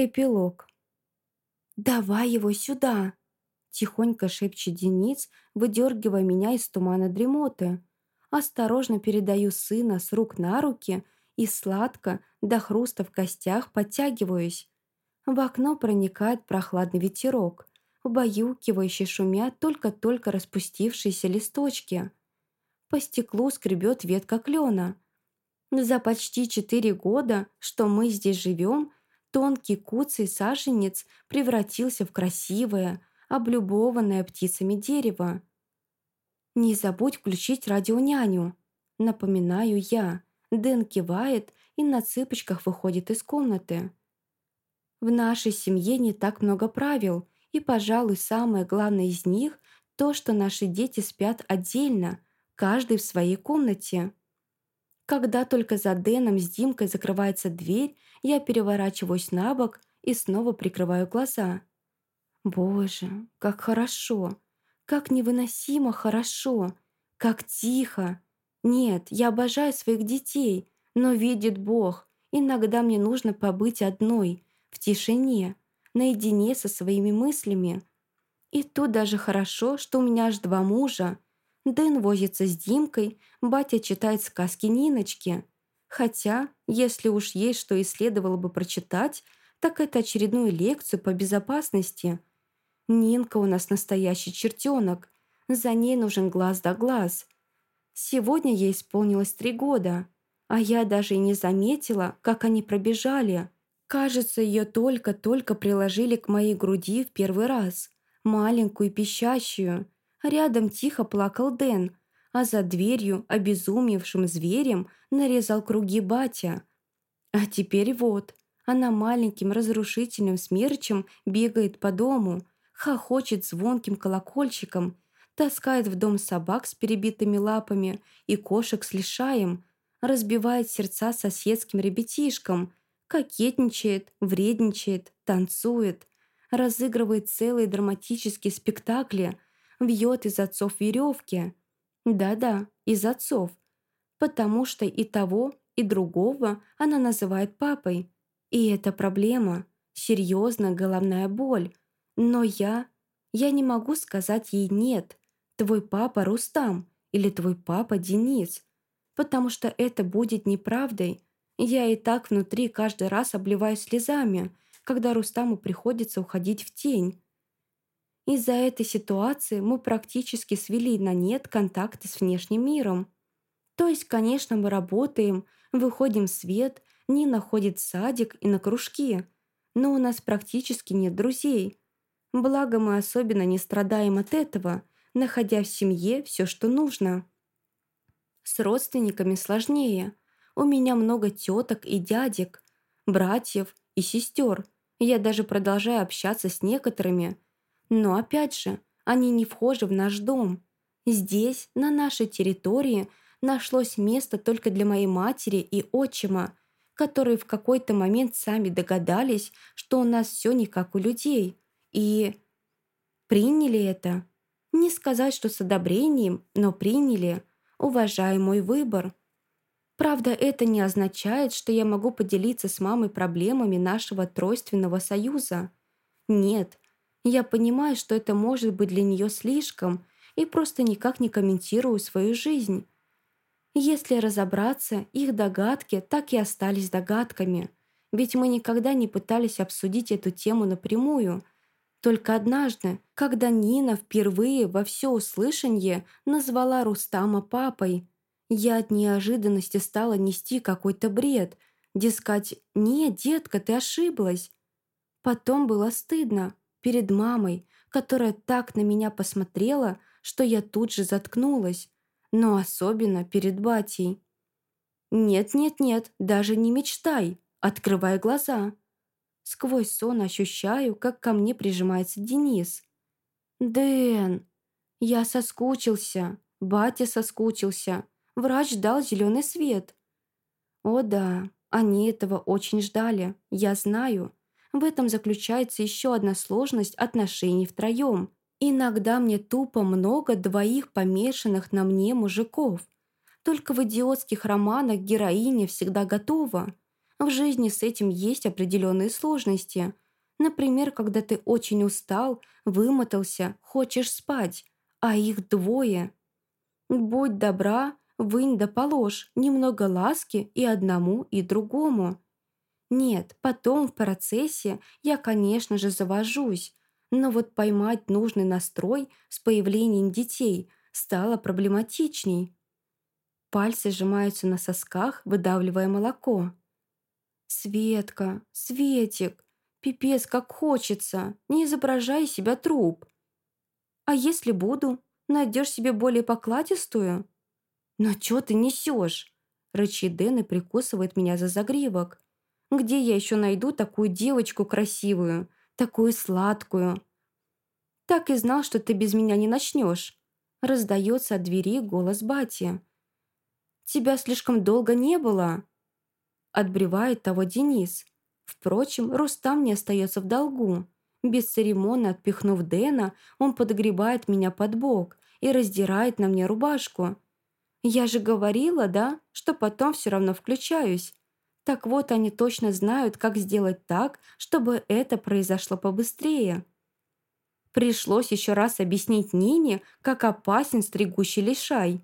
Эпилог. «Давай его сюда!» Тихонько шепчет Денис, выдергивая меня из тумана дремоты. Осторожно передаю сына с рук на руки и сладко, до хруста в костях, подтягиваюсь. В окно проникает прохладный ветерок, убаюкивающий шумя только-только распустившиеся листочки. По стеклу скребет ветка клена. За почти четыре года, что мы здесь живем, тонкий куцый саженец превратился в красивое, облюбованное птицами дерево. «Не забудь включить радионяню», — напоминаю я. Дэн кивает и на цыпочках выходит из комнаты. В нашей семье не так много правил, и, пожалуй, самое главное из них — то, что наши дети спят отдельно, каждый в своей комнате. Когда только за Дэном с Димкой закрывается дверь, я переворачиваюсь на бок и снова прикрываю глаза. Боже, как хорошо, как невыносимо хорошо, как тихо. Нет, я обожаю своих детей, но видит Бог, иногда мне нужно побыть одной, в тишине, наедине со своими мыслями. И тут даже хорошо, что у меня аж два мужа. Дэн возится с Димкой, батя читает сказки Ниночки. Хотя, если уж есть что и следовало бы прочитать, так это очередную лекцию по безопасности. Нинка у нас настоящий чертенок. За ней нужен глаз да глаз. Сегодня ей исполнилось три года, а я даже и не заметила, как они пробежали. Кажется, ее только-только приложили к моей груди в первый раз. Маленькую и пищащую. Рядом тихо плакал Дэн, а за дверью обезумевшим зверем нарезал круги батя. А теперь вот, она маленьким разрушительным смерчем бегает по дому, хохочет звонким колокольчиком, таскает в дом собак с перебитыми лапами и кошек с лишаем, разбивает сердца соседским ребятишкам, кокетничает, вредничает, танцует, разыгрывает целые драматические спектакли, вьет из отцов веревки, да-да, из отцов. Потому что и того, и другого она называет папой. И это проблема, серьезная головная боль. Но я... Я не могу сказать ей «нет». Твой папа Рустам или твой папа Денис. Потому что это будет неправдой. Я и так внутри каждый раз обливаюсь слезами, когда Рустаму приходится уходить в тень. Из-за этой ситуации мы практически свели на нет контакты с внешним миром. То есть, конечно, мы работаем, выходим в свет, Нина ходит садик и на кружки, но у нас практически нет друзей. Благо, мы особенно не страдаем от этого, находя в семье все, что нужно. С родственниками сложнее. У меня много теток и дядек, братьев и сестер. Я даже продолжаю общаться с некоторыми – но опять же, они не вхожи в наш дом. Здесь, на нашей территории, нашлось место только для моей матери и отчима, которые в какой-то момент сами догадались, что у нас все не как у людей. И приняли это. Не сказать, что с одобрением, но приняли, уважая мой выбор. Правда, это не означает, что я могу поделиться с мамой проблемами нашего тройственного союза. Нет, я понимаю, что это может быть для нее слишком, и просто никак не комментирую свою жизнь. Если разобраться, их догадки так и остались догадками, ведь мы никогда не пытались обсудить эту тему напрямую. Только однажды, когда Нина впервые во всеуслышание назвала Рустама папой, я от неожиданности стала нести какой-то бред, дескать, «Нет, детка, ты ошиблась». Потом было стыдно, перед мамой, которая так на меня посмотрела, что я тут же заткнулась, но особенно перед батей. «Нет-нет-нет, даже не мечтай, открывай глаза». Сквозь сон ощущаю, как ко мне прижимается Денис. «Дэн, я соскучился, батя соскучился, врач дал зеленый свет». «О да, они этого очень ждали, я знаю». В этом заключается еще одна сложность отношений втроем. Иногда мне тупо много двоих помешанных на мне мужиков. Только в идиотских романах героиня всегда готова. В жизни с этим есть определенные сложности. Например, когда ты очень устал, вымотался, хочешь спать, а их двое. Будь добра, вынь да положь немного ласки и одному, и другому. Нет, потом в процессе я, конечно же, завожусь, но вот поймать нужный настрой с появлением детей стало проблематичней. Пальцы сжимаются на сосках, выдавливая молоко. «Светка, Светик, пипец, как хочется, не изображай себя труп. А если буду, найдешь себе более покладистую?» «Но чё ты несешь? рычит Дэн и прикусывает меня за загривок. «Где я еще найду такую девочку красивую, такую сладкую?» «Так и знал, что ты без меня не начнешь. раздается от двери голос Бати. «Тебя слишком долго не было!» Отбревает того Денис. Впрочем, Рустам не остается в долгу. Бесцеремонно отпихнув Дэна, он подгребает меня под бок и раздирает на мне рубашку. Я же говорила, да, что потом все равно включаюсь. Так вот, они точно знают, как сделать так, чтобы это произошло побыстрее. Пришлось еще раз объяснить Нине, как опасен стригущий лишай.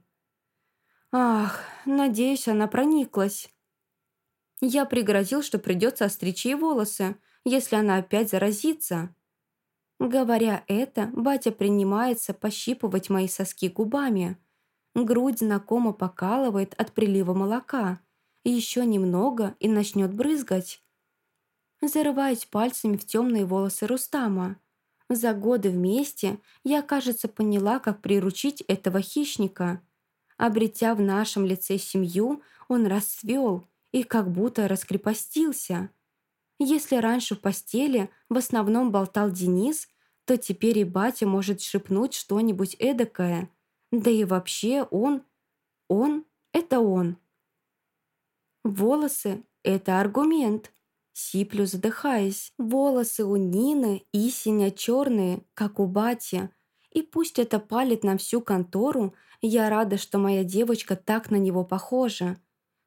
Ах, надеюсь, она прониклась. Я пригрозил, что придется остричь ей волосы, если она опять заразится. Говоря это, батя принимается пощипывать мои соски губами. Грудь знакомо покалывает от прилива молока. Еще немного и начнет брызгать. Зарываюсь пальцами в темные волосы Рустама. За годы вместе я, кажется, поняла, как приручить этого хищника. Обретя в нашем лице семью, он расцвел – и как будто раскрепостился. Если раньше в постели в основном болтал Денис, то теперь и батя может шепнуть что-нибудь эдакое. Да и вообще он... Он — это он. Волосы — это аргумент. Сиплю, задыхаясь. Волосы у Нины и синя черные, как у бати. И пусть это палит на всю контору, я рада, что моя девочка так на него похожа.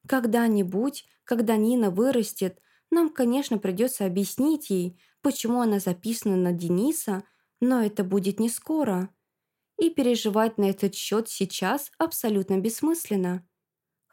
Когда-нибудь, когда Нина вырастет, нам, конечно, придется объяснить ей, почему она записана на Дениса, но это будет не скоро. И переживать на этот счет сейчас абсолютно бессмысленно.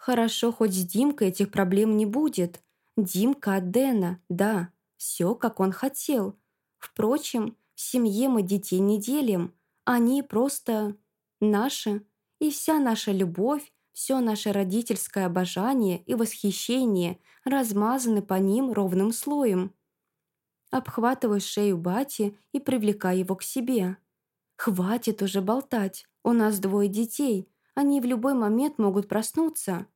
Хорошо, хоть с Димкой этих проблем не будет. Димка от Дэна, да, все, как он хотел. Впрочем, в семье мы детей не делим. Они просто наши. И вся наша любовь, все наше родительское обожание и восхищение размазаны по ним ровным слоем. Обхватываю шею Бати и привлекаю его к себе. «Хватит уже болтать, у нас двое детей, они в любой момент могут проснуться».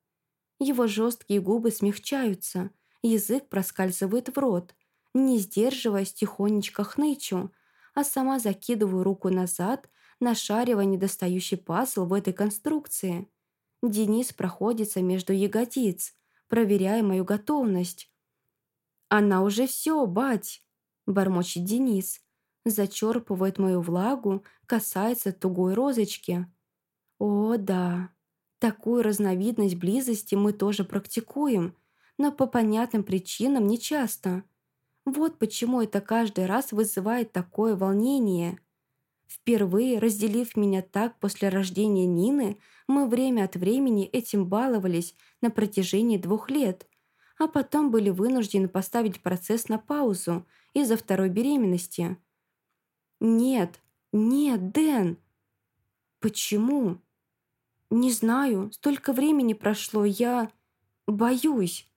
Его жесткие губы смягчаются, язык проскальзывает в рот. Не сдерживаясь, тихонечко хнычу, а сама закидываю руку назад, нашаривая недостающий пазл в этой конструкции – Денис проходится между ягодиц, проверяя мою готовность. «Она уже все, бать!» – бормочет Денис. Зачерпывает мою влагу, касается тугой розочки. «О, да, такую разновидность близости мы тоже практикуем, но по понятным причинам не часто. Вот почему это каждый раз вызывает такое волнение». Впервые разделив меня так после рождения Нины, мы время от времени этим баловались на протяжении двух лет, а потом были вынуждены поставить процесс на паузу из-за второй беременности. «Нет, нет, Дэн!» «Почему?» «Не знаю, столько времени прошло, я... боюсь».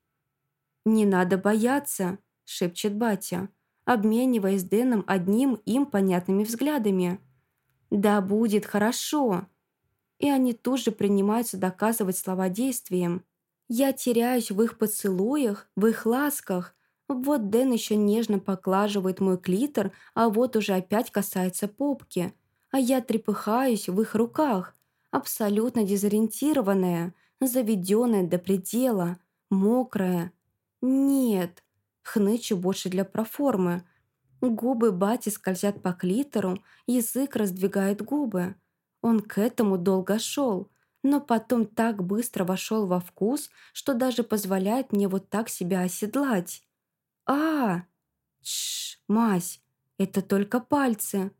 «Не надо бояться», — шепчет батя обмениваясь с Дэном одним им понятными взглядами. «Да будет хорошо!» И они тут же принимаются доказывать слова действием. Я теряюсь в их поцелуях, в их ласках. Вот Дэн еще нежно поглаживает мой клитор, а вот уже опять касается попки. А я трепыхаюсь в их руках, абсолютно дезориентированная, заведенная до предела, мокрая. Нет, Хнычу больше для проформы. Губы бати скользят по клитору, язык раздвигает губы. Он к этому долго шел, но потом так быстро вошел во вкус, что даже позволяет мне вот так себя оседлать. а Тш, мась, это только пальцы.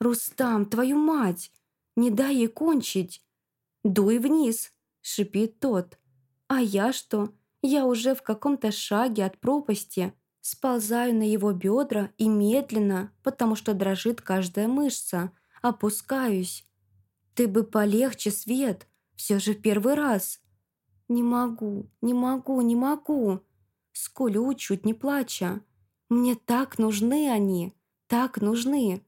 Рустам, твою мать! Не дай ей кончить. Дуй вниз, шипит тот. А я что? Я уже в каком-то шаге от пропасти. Сползаю на его бедра и медленно, потому что дрожит каждая мышца, опускаюсь. «Ты бы полегче, Свет, все же первый раз». «Не могу, не могу, не могу». Скулю, чуть не плача. «Мне так нужны они, так нужны.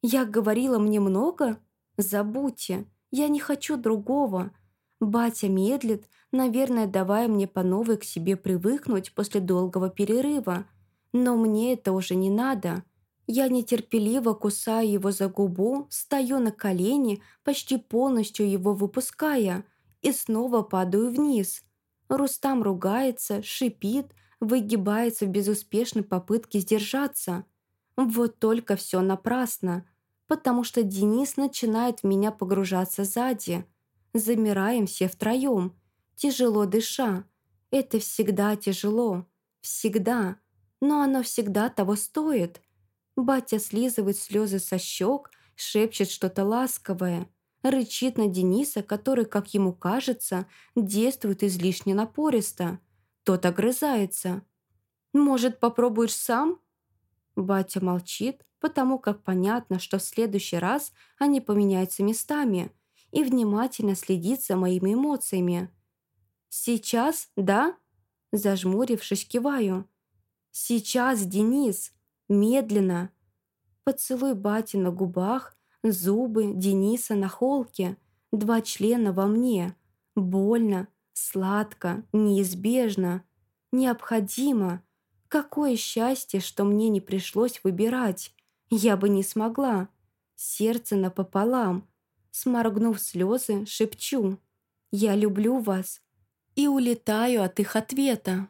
Я говорила мне много? Забудьте, я не хочу другого. Батя медлит, наверное, давая мне по новой к себе привыкнуть после долгого перерыва. Но мне это уже не надо. Я нетерпеливо кусаю его за губу, стою на колени, почти полностью его выпуская, и снова падаю вниз. Рустам ругается, шипит, выгибается в безуспешной попытке сдержаться. Вот только все напрасно, потому что Денис начинает в меня погружаться сзади. Замираем все втроем, тяжело дыша. Это всегда тяжело. Всегда но оно всегда того стоит. Батя слизывает слезы со щек, шепчет что-то ласковое, рычит на Дениса, который, как ему кажется, действует излишне напористо. Тот огрызается. «Может, попробуешь сам?» Батя молчит, потому как понятно, что в следующий раз они поменяются местами и внимательно следит за моими эмоциями. «Сейчас, да?» Зажмурившись, киваю. «Сейчас, Денис! Медленно!» Поцелуй бати на губах, зубы Дениса на холке, два члена во мне. Больно, сладко, неизбежно, необходимо. Какое счастье, что мне не пришлось выбирать. Я бы не смогла. Сердце напополам. Сморгнув слезы, шепчу. «Я люблю вас» и улетаю от их ответа.